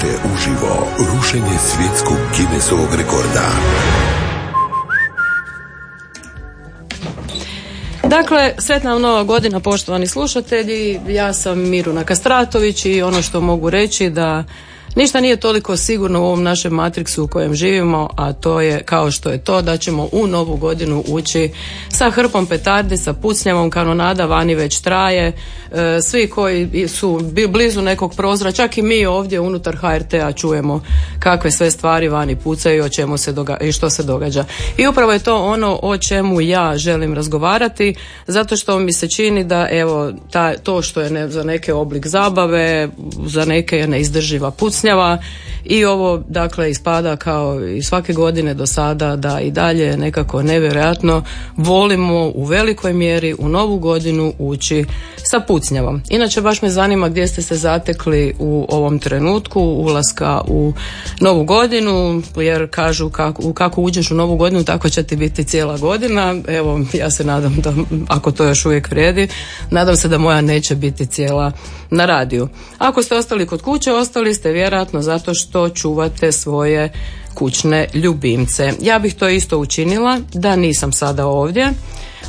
Doživite uživo rušenje svjetskog Guinnessovog rekorda. Dakle, sretna nova godina poštovani slušatelji. Ja sam Miruna Kastratović i ono što mogu reći da Ništa nije toliko sigurno u ovom našem matriksu u kojem živimo, a to je kao što je to da ćemo u novu godinu ući sa hrpom petardi, sa pucnjavom kanonada, vani već traje. E, svi koji su blizu nekog prozora, čak i mi ovdje unutar HRT-a čujemo kakve sve stvari vani pucaju o čemu se doga i što se događa. I upravo je to ono o čemu ja želim razgovarati, zato što mi se čini da evo ta, to što je ne, za neke oblik zabave, za neke je neizdrživa pucnja, 看见 i ovo dakle ispada kao i svake godine do sada da i dalje nekako nevjerojatno volimo u velikoj mjeri u novu godinu ući sa pucnjavom. Inače baš me zanima gdje ste se zatekli u ovom trenutku ulaska u novu godinu jer kažu kako, kako uđeš u novu godinu tako će ti biti cijela godina. Evo ja se nadam da ako to još uvijek vrijedi nadam se da moja neće biti cijela na radiju. Ako ste ostali kod kuće ostali ste vjerojatno zato što čuvate svoje kućne ljubimce. Ja bih to isto učinila da nisam sada ovdje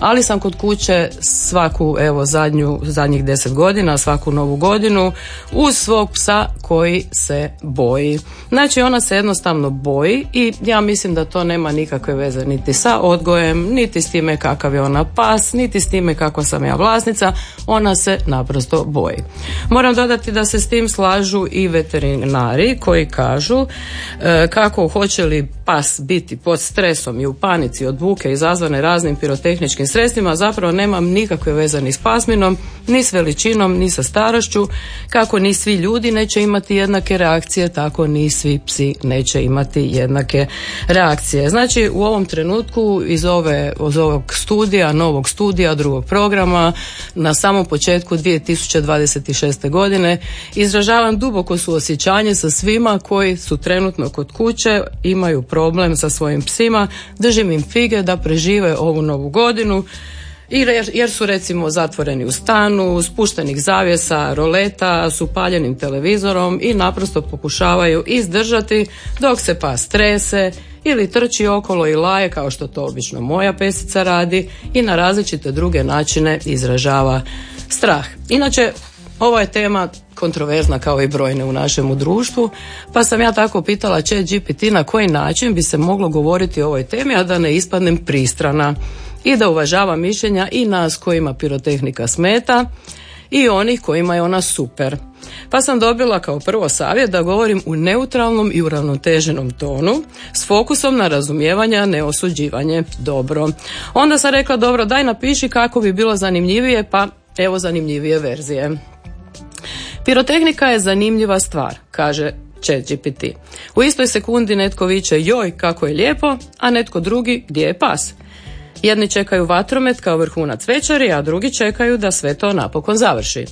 ali sam kod kuće svaku evo zadnju, zadnjih deset godina, svaku novu godinu uz svog psa koji se boji. Znači ona se jednostavno boji i ja mislim da to nema nikakve veze niti sa odgojem, niti s time kakav je ona pas, niti s time kako sam ja vlasnica, ona se naprosto boji. Moram dodati da se s tim slažu i veterinari koji kažu e, kako hoće li pas biti pod stresom i u panici od buke izazvane raznim pirotehničkim sredstvima zapravo nemam nikakve veze ni s pasminom, ni s veličinom, ni sa starošću, kako ni svi ljudi neće imati jednake reakcije, tako ni svi psi neće imati jednake reakcije. Znači u ovom trenutku iz, ove, iz ovog studija, novog studija, drugog programa, na samom početku 2026. godine izražavam duboko suosjećanje sa svima koji su trenutno kod kuće, imaju sa svojim psima, držim im fige da prežive ovu novu godinu jer su recimo zatvoreni u stanu, spuštenih zavjesa, roleta, s upaljenim televizorom i naprosto pokušavaju izdržati dok se pa strese ili trči okolo i laje kao što to obično moja pesica radi i na različite druge načine izražava strah. Inače, ova je tema kontroverzna kao i brojne u našemu društvu, pa sam ja tako pitala chat GPT na koji način bi se moglo govoriti o ovoj temi, a da ne ispadnem pristrana i da uvažava mišljenja i nas kojima pirotehnika smeta i onih kojima je ona super. Pa sam dobila kao prvo savjet da govorim u neutralnom i uravnoteženom tonu s fokusom na razumijevanje, a ne osuđivanje. Dobro. Onda sam rekla dobro daj napiši kako bi bilo zanimljivije pa evo zanimljivije verzije. Pirotehnika je zanimljiva stvar, kaže ChatGPT. U istoj sekundi netko viče joj kako je lijepo, a netko drugi gdje je pas. Jedni čekaju vatromet kao vrhunac večeri, a drugi čekaju da sve to napokon završi.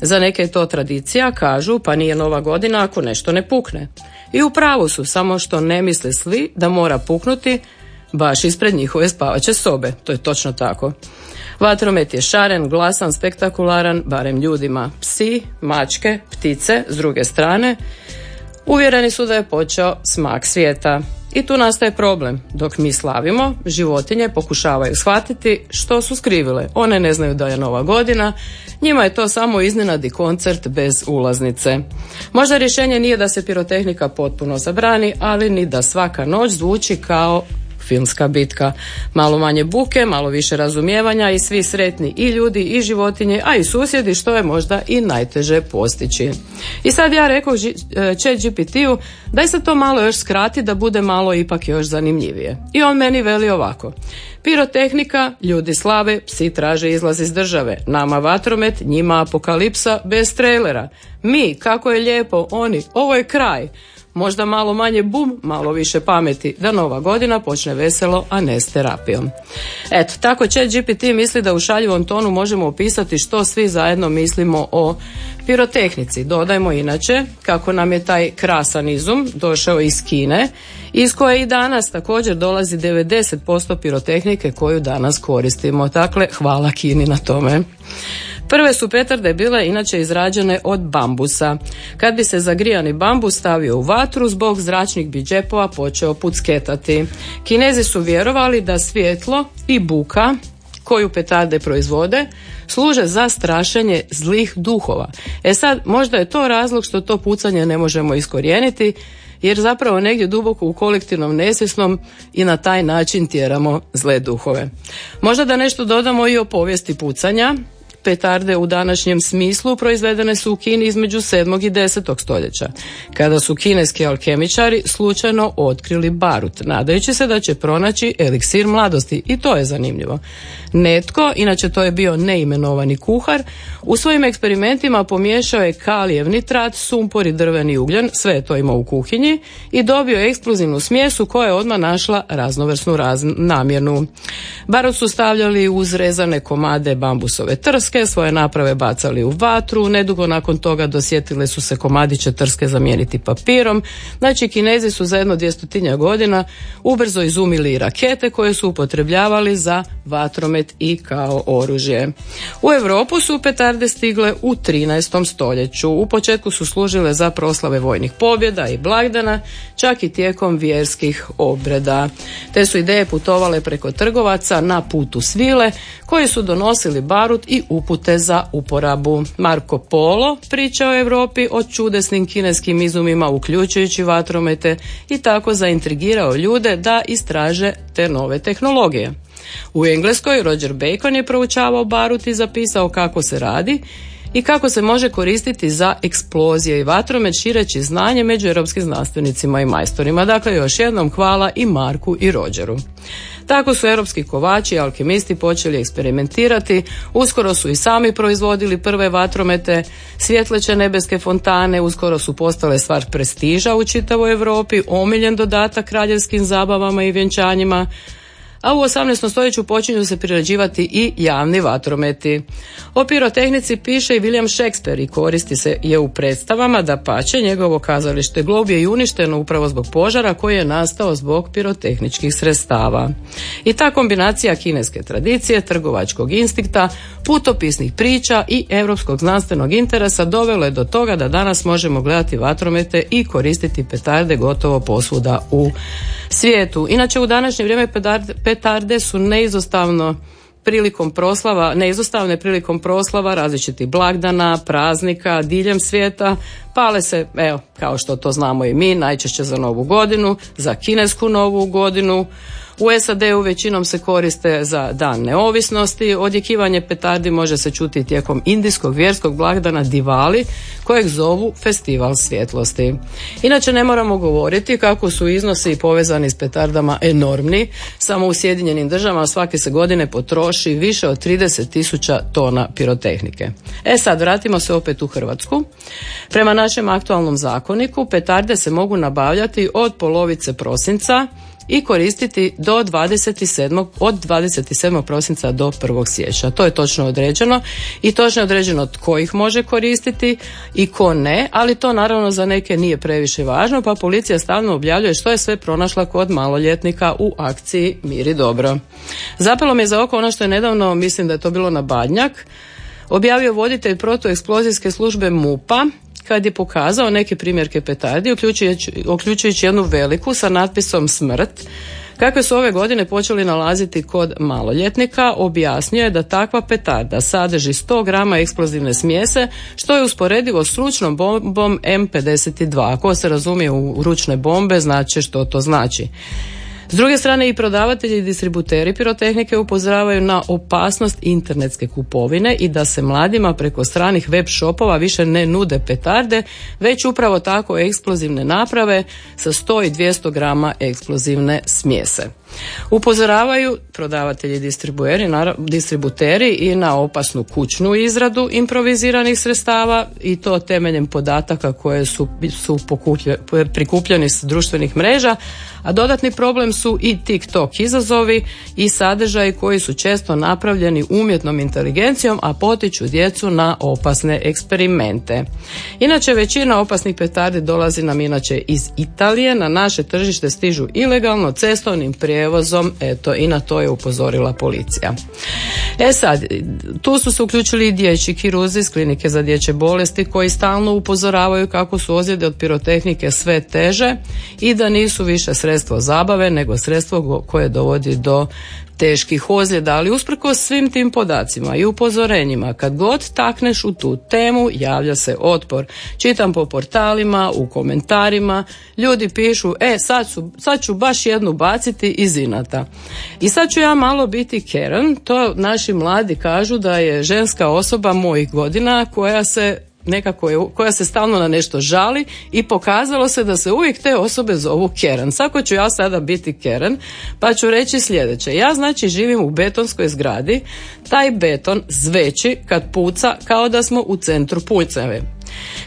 Za neke je to tradicija, kažu, pa nije nova godina ako nešto ne pukne. I u pravu su, samo što ne misle svi da mora puknuti baš ispred njihove spavaće sobe. To je točno tako. Vatromet je šaren, glasan, spektakularan, barem ljudima. Psi, mačke, ptice, s druge strane, uvjereni su da je počeo smak svijeta. I tu nastaje problem. Dok mi slavimo, životinje pokušavaju shvatiti što su skrivile. One ne znaju da je nova godina, njima je to samo iznenadi koncert bez ulaznice. Možda rješenje nije da se pirotehnika potpuno zabrani, ali ni da svaka noć zvuči kao filmska bitka. Malo manje buke, malo više razumijevanja i svi sretni i ljudi i životinje, a i susjedi što je možda i najteže postići. I sad ja rekao e, chat GPT-u daj se to malo još skrati da bude malo ipak još zanimljivije. I on meni veli ovako. Pirotehnika, ljudi slave, psi traže izlaz iz države. Nama vatromet, njima apokalipsa bez trailera. Mi, kako je lijepo, oni, ovo je kraj možda malo manje bum, malo više pameti, da nova godina počne veselo, a ne s terapijom. Eto, tako će GPT misli da u šaljivom tonu možemo opisati što svi zajedno mislimo o pirotehnici. Dodajmo inače kako nam je taj krasan izum došao iz Kine, iz koje i danas također dolazi 90% pirotehnike koju danas koristimo. Dakle, hvala Kini na tome. Prve su petarde bile inače izrađene od bambusa. Kad bi se zagrijani bambus stavio u vatru, zbog zračnih bi džepova počeo pucketati. Kinezi su vjerovali da svjetlo i buka koju petarde proizvode služe za strašenje zlih duhova. E sad, možda je to razlog što to pucanje ne možemo iskorijeniti, jer zapravo negdje duboko u kolektivnom nesvjesnom i na taj način tjeramo zle duhove. Možda da nešto dodamo i o povijesti pucanja, petarde u današnjem smislu proizvedene su u Kini između 7. i 10. stoljeća, kada su kineski alkemičari slučajno otkrili barut, nadajući se da će pronaći eliksir mladosti i to je zanimljivo. Netko, inače to je bio neimenovani kuhar, u svojim eksperimentima pomiješao je kalijev nitrat, sumpor i drveni ugljen, sve je to imao u kuhinji i dobio eksplozivnu smjesu koja je odmah našla raznovrsnu raz namjenu. Barut su stavljali uz rezane komade bambusove trske, svoje naprave bacali u vatru, nedugo nakon toga dosjetile su se komadiće trske zamijeniti papirom. Znači, kinezi su za jedno dvjestotinja godina ubrzo izumili rakete koje su upotrebljavali za vatromet i kao oružje. U Europu su petarde stigle u 13. stoljeću. U početku su služile za proslave vojnih pobjeda i blagdana, čak i tijekom vjerskih obreda. Te su ideje putovale preko trgovaca na putu svile koji su donosili barut i upute za uporabu. Marko Polo priča o Europi o čudesnim kineskim izumima uključujući vatromete i tako zaintrigirao ljude da istraže te nove tehnologije. U Engleskoj Roger Bacon je proučavao barut i zapisao kako se radi i kako se može koristiti za eksplozije i vatromet šireći znanje među europskim znanstvenicima i majstorima. Dakle, još jednom hvala i Marku i Rogeru. Tako su europski kovači i alkemisti počeli eksperimentirati, uskoro su i sami proizvodili prve vatromete, svjetleće nebeske fontane, uskoro su postale stvar prestiža u čitavoj Europi, omiljen dodatak kraljevskim zabavama i vjenčanjima, a u 18. stoljeću počinju se prirađivati i javni vatrometi. O pirotehnici piše i William Shakespeare i koristi se je u predstavama da pače njegovo kazalište Glob je i uništeno upravo zbog požara koji je nastao zbog pirotehničkih sredstava. I ta kombinacija kineske tradicije, trgovačkog instinkta, putopisnih priča i europskog znanstvenog interesa dovelo je do toga da danas možemo gledati vatromete i koristiti petarde gotovo posvuda u svijetu. Inače u današnje vrijeme petarde su neizostavno prilikom proslava, neizostavne prilikom proslava različitih blagdana, praznika, diljem svijeta, pale se, evo, kao što to znamo i mi, najčešće za novu godinu, za kinesku novu godinu, u SAD-u većinom se koriste za dan neovisnosti. Odjekivanje petardi može se čuti tijekom indijskog vjerskog blagdana Divali, kojeg zovu Festival svjetlosti. Inače ne moramo govoriti kako su iznosi povezani s petardama enormni. Samo u Sjedinjenim državama svake se godine potroši više od 30 tisuća tona pirotehnike. E sad, vratimo se opet u Hrvatsku. Prema našem aktualnom zakoniku petarde se mogu nabavljati od polovice prosinca i koristiti do 27. od 27. prosinca do 1. siječnja. To je točno određeno i točno je određeno tko ih može koristiti i ko ne, ali to naravno za neke nije previše važno, pa policija stalno objavljuje što je sve pronašla kod maloljetnika u akciji Miri dobro. Zapelo mi je za oko ono što je nedavno, mislim da je to bilo na Badnjak, objavio voditelj protueksplozijske službe MUPA kad je pokazao neke primjerke petardi, uključujući, uključujući jednu veliku sa natpisom smrt, Kakve su ove godine počeli nalaziti kod maloljetnika, objasnio je da takva petarda sadrži 100 grama eksplozivne smjese, što je usporedivo s ručnom bombom M52. Ako se razumije u ručne bombe, znači što to znači. S druge strane i prodavatelji i distributeri pirotehnike upozoravaju na opasnost internetske kupovine i da se mladima preko stranih web shopova više ne nude petarde, već upravo tako eksplozivne naprave sa 100 i 200 grama eksplozivne smjese. Upozoravaju prodavatelji distributeri i na opasnu kućnu izradu improviziranih sredstava i to temeljem podataka koje su, su prikupljeni s društvenih mreža, a dodatni problem su i TikTok izazovi i sadržaji koji su često napravljeni umjetnom inteligencijom, a potiču djecu na opasne eksperimente. Inače, većina opasnih petardi dolazi nam inače iz Italije, na naše tržište stižu ilegalno cestovnim prijevozom prijevozom, eto i na to je upozorila policija. E sad, tu su se uključili i dječji kiruzi iz klinike za dječje bolesti koji stalno upozoravaju kako su ozljede od pirotehnike sve teže i da nisu više sredstvo zabave nego sredstvo koje dovodi do teških ozljeda, ali usprkos svim tim podacima i upozorenjima, kad god takneš u tu temu, javlja se otpor. Čitam po portalima, u komentarima, ljudi pišu, e, sad, su, sad ću baš jednu baciti iz inata. I sad ću ja malo biti Karen, to naši mladi kažu da je ženska osoba mojih godina koja se nekako je, koja se stalno na nešto žali i pokazalo se da se uvijek te osobe zovu Keren. Sako ću ja sada biti Keren, pa ću reći sljedeće. Ja znači živim u betonskoj zgradi, taj beton zveći kad puca kao da smo u centru pucave.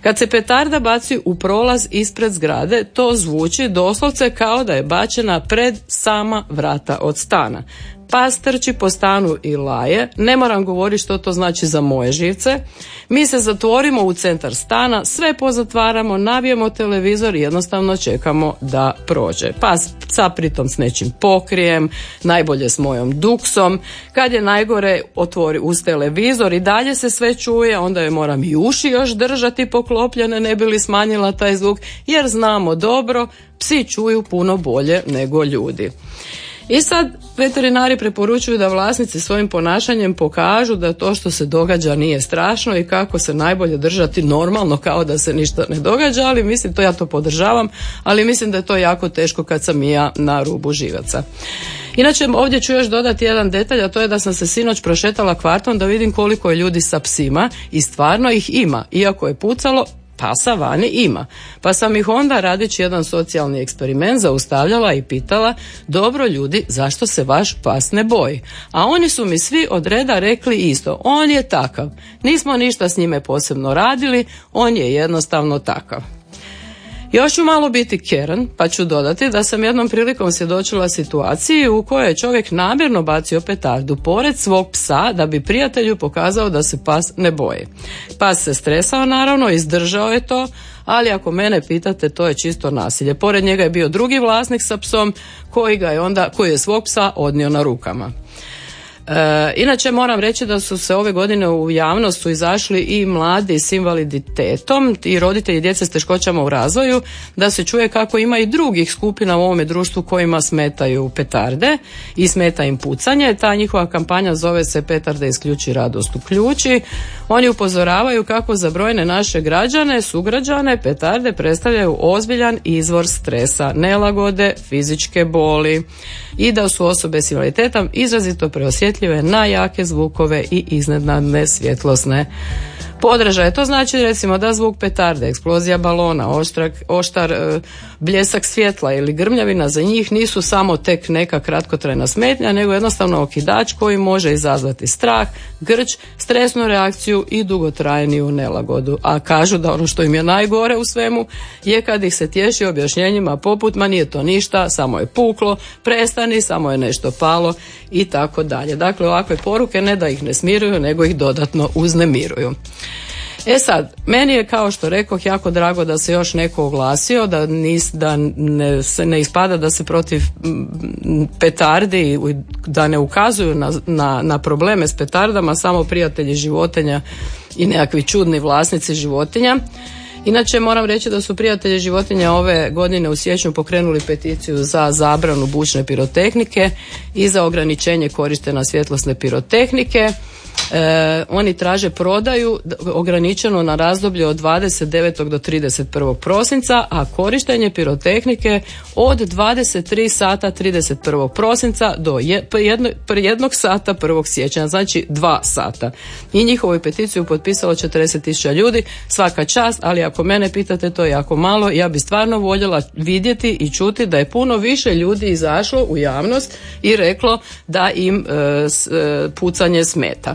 Kad se petarda baci u prolaz ispred zgrade, to zvuči doslovce kao da je bačena pred sama vrata od stana pas trči po stanu i laje, ne moram govoriti što to znači za moje živce, mi se zatvorimo u centar stana, sve pozatvaramo, nabijemo televizor i jednostavno čekamo da prođe. Pas sa pritom s nečim pokrijem, najbolje s mojom duksom, kad je najgore otvori uz televizor i dalje se sve čuje, onda je moram i uši još držati poklopljene ne bi li smanjila taj zvuk, jer znamo dobro, psi čuju puno bolje nego ljudi. I sad veterinari preporučuju da vlasnici svojim ponašanjem pokažu da to što se događa nije strašno i kako se najbolje držati normalno kao da se ništa ne događa, ali mislim to ja to podržavam, ali mislim da je to jako teško kad sam i ja na rubu živaca. Inače, ovdje ću još dodati jedan detalj, a to je da sam se sinoć prošetala kvartom da vidim koliko je ljudi sa psima i stvarno ih ima. Iako je pucalo, pasa vani ima. Pa sam ih onda radeći jedan socijalni eksperiment zaustavljala i pitala dobro ljudi zašto se vaš pas ne boji. A oni su mi svi od reda rekli isto, on je takav. Nismo ništa s njime posebno radili, on je jednostavno takav. Još ću malo biti keren, pa ću dodati da sam jednom prilikom svjedočila situaciji u kojoj je čovjek namjerno bacio petardu pored svog psa da bi prijatelju pokazao da se pas ne boji. Pas se stresao naravno, izdržao je to, ali ako mene pitate to je čisto nasilje. Pored njega je bio drugi vlasnik sa psom koji ga je onda, koji je svog psa odnio na rukama. E, inače moram reći da su se ove godine u javnost su izašli i mladi s invaliditetom i roditelji djece s teškoćama u razvoju da se čuje kako ima i drugih skupina u ovome društvu kojima smetaju petarde i smeta im pucanje. Ta njihova kampanja zove se Petarde isključi radost uključi. Oni upozoravaju kako za brojne naše građane, sugrađane, petarde predstavljaju ozbiljan izvor stresa, nelagode, fizičke boli i da su osobe s invaliditetom izrazito preosjetljive na jake zvukove i iznenadne svjetlosne podražaje. To znači recimo da zvuk petarde, eksplozija balona, oštrak, oštar e, bljesak svjetla ili grmljavina za njih nisu samo tek neka kratkotrajna smetnja, nego jednostavno okidač koji može izazvati strah, grč, stresnu reakciju i dugotrajniju nelagodu. A kažu da ono što im je najgore u svemu je kad ih se tješi objašnjenjima poput ma nije to ništa, samo je puklo, prestani, samo je nešto palo i tako dalje. Dakle, ovakve poruke ne da ih ne smiruju, nego ih dodatno uznemiruju. E sad, meni je kao što rekoh jako drago da se još neko oglasio, da, nis, da ne, se ne ispada da se protiv petardi, da ne ukazuju na, na, na probleme s petardama samo prijatelji životinja i nekakvi čudni vlasnici životinja. Inače moram reći da su prijatelji životinja ove godine u siječnju pokrenuli peticiju za zabranu bučne pirotehnike i za ograničenje korištena svjetlosne pirotehnike. E, oni traže prodaju ograničeno na razdoblje od 29. do 31. prosinca, a korištenje pirotehnike od 23 sata 31. prosinca do jedno, jednog sata 1. siječnja, znači dva sata. I njihovu peticiju potpisalo 40.000 ljudi, svaka čast, ali ako mene pitate to je jako malo, ja bi stvarno voljela vidjeti i čuti da je puno više ljudi izašlo u javnost i reklo da im e, e, pucanje smeta.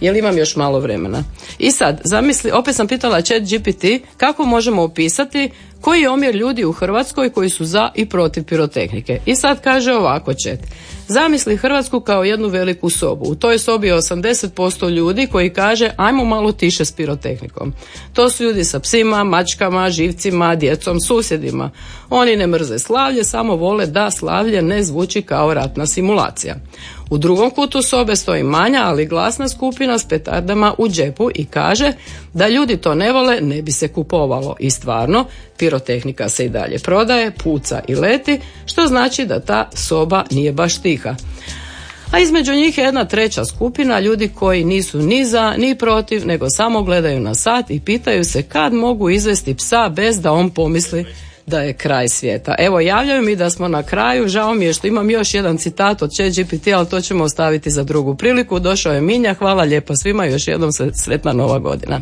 Jel imam još malo vremena? I sad, zamisli, opet sam pitala chat GPT kako možemo opisati koji je omjer ljudi u Hrvatskoj koji su za i protiv pirotehnike. I sad kaže ovako chat. Zamisli Hrvatsku kao jednu veliku sobu. U toj sobi je 80% ljudi koji kaže ajmo malo tiše s pirotehnikom. To su ljudi sa psima, mačkama, živcima, djecom, susjedima. Oni ne mrze slavlje, samo vole da slavlje ne zvuči kao ratna simulacija. U drugom kutu sobe stoji manja, ali glasna skupina s petardama u džepu i kaže da ljudi to ne vole, ne bi se kupovalo. I stvarno, pirotehnika se i dalje prodaje, puca i leti, što znači da ta soba nije baš tiha. A između njih je jedna treća skupina ljudi koji nisu ni za ni protiv, nego samo gledaju na sat i pitaju se kad mogu izvesti psa bez da on pomisli da je kraj svijeta. Evo, javljaju mi da smo na kraju, žao mi je što imam još jedan citat od ChatGPT, ali to ćemo ostaviti za drugu priliku. Došao je Minja, hvala lijepo svima, još jednom sretna nova godina.